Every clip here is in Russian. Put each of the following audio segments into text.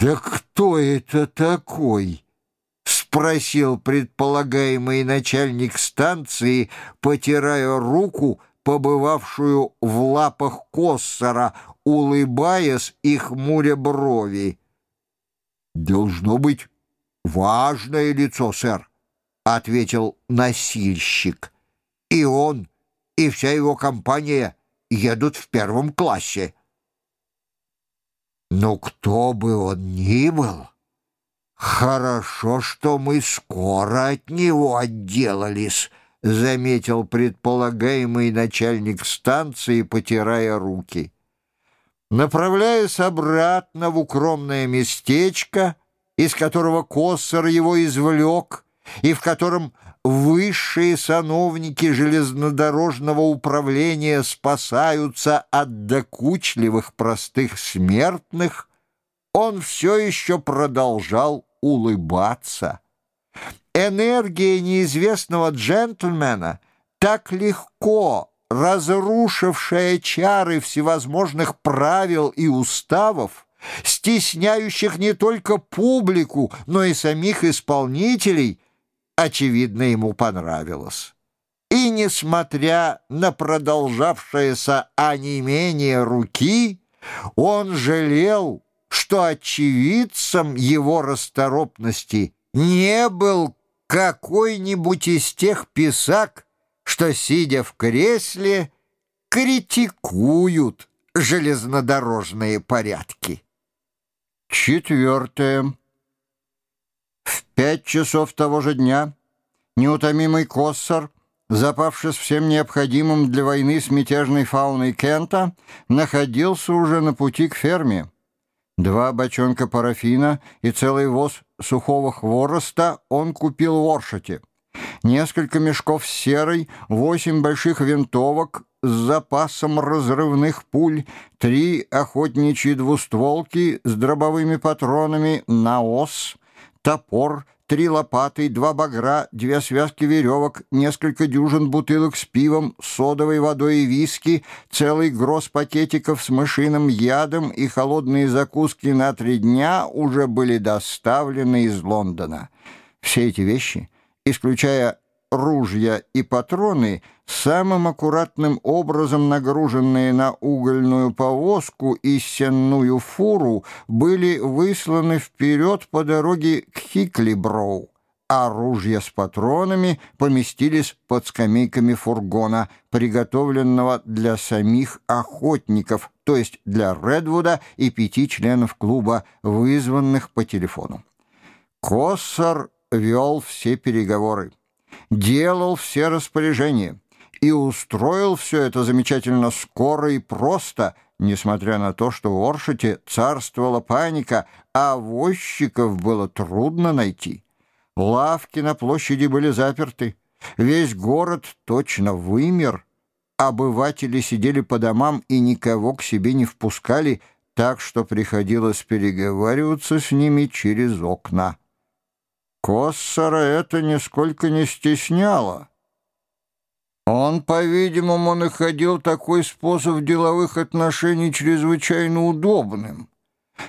«Да кто это такой?» — спросил предполагаемый начальник станции, потирая руку, побывавшую в лапах Коссора, улыбаясь и хмуря брови. «Должно быть важное лицо, сэр», — ответил носильщик. «И он, и вся его компания едут в первом классе». «Ну, кто бы он ни был, хорошо, что мы скоро от него отделались», — заметил предполагаемый начальник станции, потирая руки. Направляясь обратно в укромное местечко, из которого Коссор его извлек, и в котором высшие сановники железнодорожного управления спасаются от докучливых простых смертных, он все еще продолжал улыбаться. Энергия неизвестного джентльмена так легко разрушившая чары всевозможных правил и уставов, стесняющих не только публику, но и самих исполнителей, очевидно, ему понравилось. И, несмотря на продолжавшееся онемение руки, он жалел, что очевидцем его расторопности не был какой-нибудь из тех писак, что, сидя в кресле, критикуют железнодорожные порядки. Четвертое. В пять часов того же дня неутомимый Коссор, запавшись всем необходимым для войны с мятежной фауной Кента, находился уже на пути к ферме. Два бочонка парафина и целый воз сухого хвороста он купил в Оршете несколько мешков серой, восемь больших винтовок с запасом разрывных пуль, три охотничьи двустволки с дробовыми патронами на ос, топор, три лопаты, два багра, две связки веревок, несколько дюжин бутылок с пивом, содовой водой и виски, целый гроз пакетиков с мышиным ядом и холодные закуски на три дня уже были доставлены из Лондона. Все эти вещи — исключая ружья и патроны, самым аккуратным образом нагруженные на угольную повозку и сенную фуру, были высланы вперед по дороге к Хиклиброу, а ружья с патронами поместились под скамейками фургона, приготовленного для самих охотников, то есть для Редвуда и пяти членов клуба, вызванных по телефону. Коссор вел все переговоры, делал все распоряжения и устроил все это замечательно скоро и просто, несмотря на то, что в Оршете царствовала паника, а возчиков было трудно найти. Лавки на площади были заперты, весь город точно вымер, обыватели сидели по домам и никого к себе не впускали, так что приходилось переговариваться с ними через окна. Коссора это нисколько не стесняло. Он, по-видимому, находил такой способ деловых отношений чрезвычайно удобным.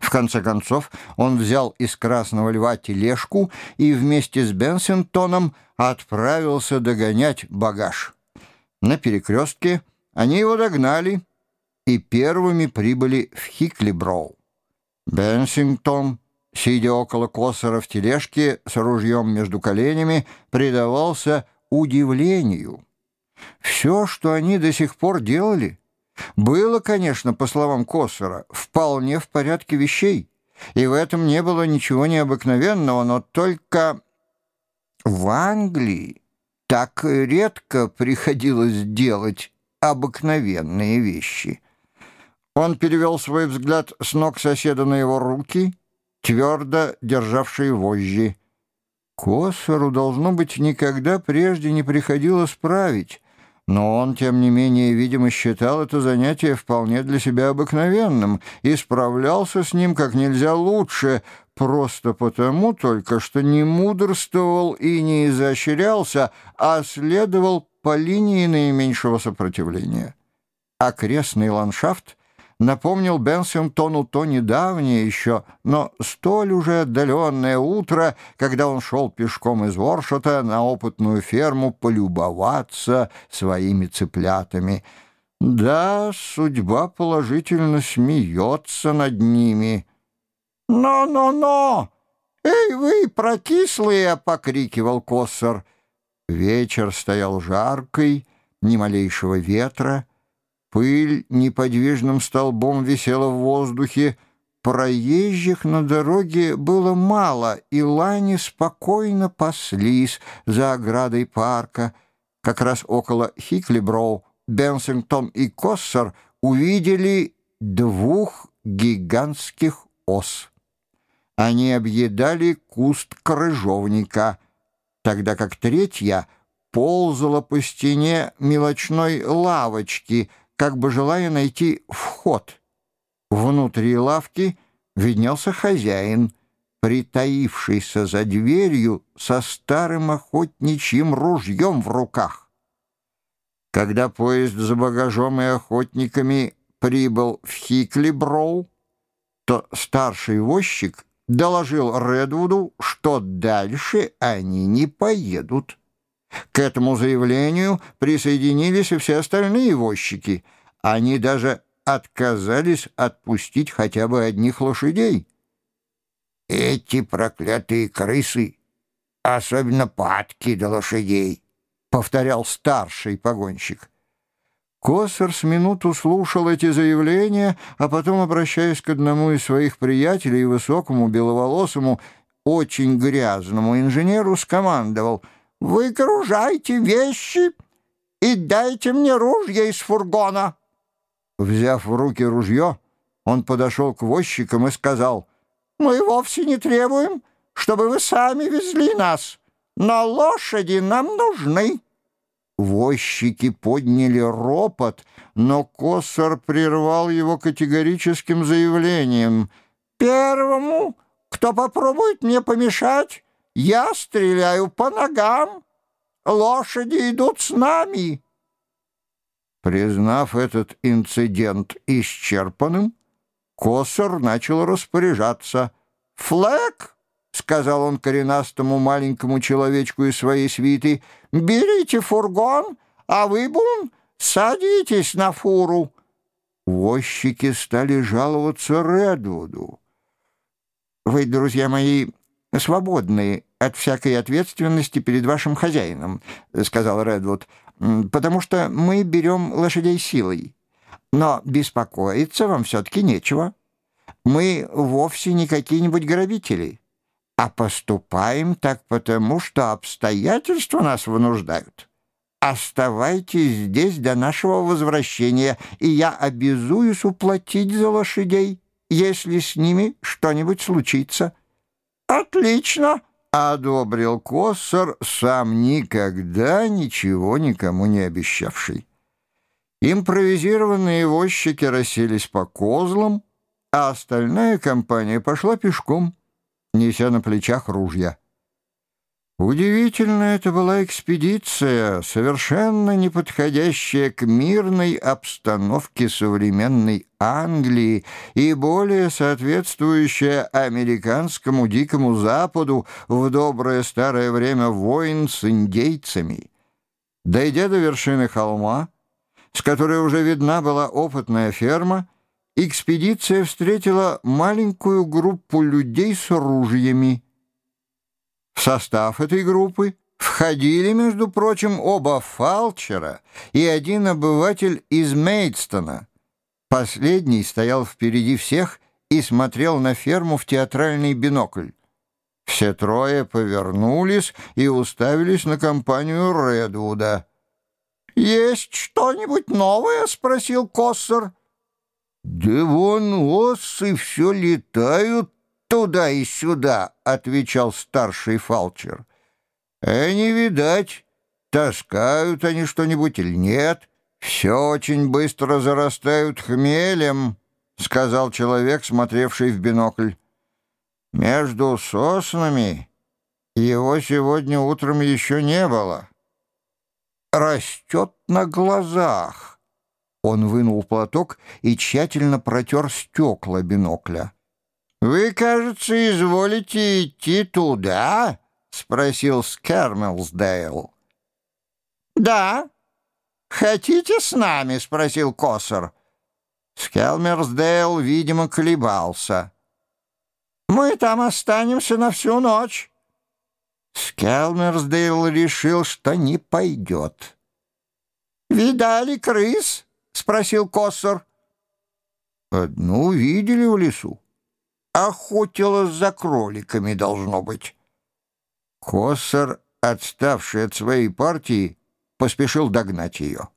В конце концов, он взял из «Красного льва» тележку и вместе с Бенсингтоном отправился догонять багаж. На перекрестке они его догнали и первыми прибыли в Хиклиброу. Бенсингтон сидя около Косора в тележке с ружьем между коленями, предавался удивлению. Все, что они до сих пор делали, было, конечно, по словам Косора, вполне в порядке вещей, и в этом не было ничего необыкновенного, но только в Англии так редко приходилось делать обыкновенные вещи. Он перевел свой взгляд с ног соседа на его руки — твердо державшие вожжи. Косору, должно быть, никогда прежде не приходилось править, но он, тем не менее, видимо, считал это занятие вполне для себя обыкновенным и справлялся с ним как нельзя лучше, просто потому только, что не мудрствовал и не изощрялся, а следовал по линии наименьшего сопротивления. Окрестный ландшафт напомнил Бенсингтону то недавнее еще, но столь уже отдаленное утро, когда он шел пешком из Воршота на опытную ферму полюбоваться своими цыплятами. Да, судьба положительно смеется над ними. «Но-но-но! Эй, вы, прокислые!» — покрикивал Коссор. Вечер стоял жаркий, ни малейшего ветра. Пыль неподвижным столбом висела в воздухе. Проезжих на дороге было мало, и лани спокойно паслись за оградой парка. Как раз около Хиклиброу Бенсингтон и Коссор увидели двух гигантских ос. Они объедали куст крыжовника, тогда как третья ползала по стене мелочной лавочки, как бы желая найти вход. Внутри лавки виднелся хозяин, притаившийся за дверью со старым охотничьим ружьем в руках. Когда поезд за багажом и охотниками прибыл в Хикли-Броу, то старший возчик доложил Редвуду, что дальше они не поедут. К этому заявлению присоединились и все остальные возчики. Они даже отказались отпустить хотя бы одних лошадей. «Эти проклятые крысы, особенно падки до лошадей», — повторял старший погонщик. Коссор с минуту слушал эти заявления, а потом, обращаясь к одному из своих приятелей, высокому, беловолосому, очень грязному инженеру, скомандовал «Выгружайте вещи и дайте мне ружье из фургона». Взяв в руки ружье, он подошел к возчикам и сказал «Мы вовсе не требуем, чтобы вы сами везли нас, но лошади нам нужны». Возчики подняли ропот, но Коссор прервал его категорическим заявлением. «Первому, кто попробует мне помешать, я стреляю по ногам. Лошади идут с нами». Признав этот инцидент исчерпанным, Коссор начал распоряжаться. «Флэк!» — сказал он коренастому маленькому человечку из своей свиты, — «берите фургон, а вы, Бун, садитесь на фуру». Возчики стали жаловаться Редвуду. «Вы, друзья мои, свободны от всякой ответственности перед вашим хозяином», — сказал Редвуд, «потому что мы берем лошадей силой. Но беспокоиться вам все-таки нечего. Мы вовсе не какие-нибудь грабители» а поступаем так потому, что обстоятельства нас вынуждают. Оставайтесь здесь до нашего возвращения, и я обязуюсь уплатить за лошадей, если с ними что-нибудь случится». «Отлично!» — одобрил Коссор, сам никогда ничего никому не обещавший. Импровизированные возчики расселись по козлам, а остальная компания пошла пешком неся на плечах ружья. Удивительно это была экспедиция, совершенно не подходящая к мирной обстановке современной Англии и более соответствующая американскому Дикому Западу в доброе старое время войн с индейцами. Дойдя до вершины холма, с которой уже видна была опытная ферма, экспедиция встретила маленькую группу людей с ружьями. В состав этой группы входили, между прочим, оба фалчера и один обыватель из Мейдстона. Последний стоял впереди всех и смотрел на ферму в театральный бинокль. Все трое повернулись и уставились на компанию Редвуда. «Есть что-нибудь новое?» — спросил Коссер. «Да вон осы все летают туда и сюда», — отвечал старший фалчер. «Э, не видать, таскают они что-нибудь или нет. Все очень быстро зарастают хмелем», — сказал человек, смотревший в бинокль. «Между соснами его сегодня утром еще не было. Растет на глазах». Он вынул платок и тщательно протер стекла бинокля. «Вы, кажется, изволите идти туда?» — спросил Скермелсдейл. «Да. Хотите с нами?» — спросил Коссор. Скелмерсдейл, видимо, колебался. «Мы там останемся на всю ночь». Скелмерсдейл решил, что не пойдет. «Видали крыс?» — спросил Коссор. «Одну видели в лесу. Охотилась за кроликами, должно быть». Коссор, отставший от своей партии, поспешил догнать ее.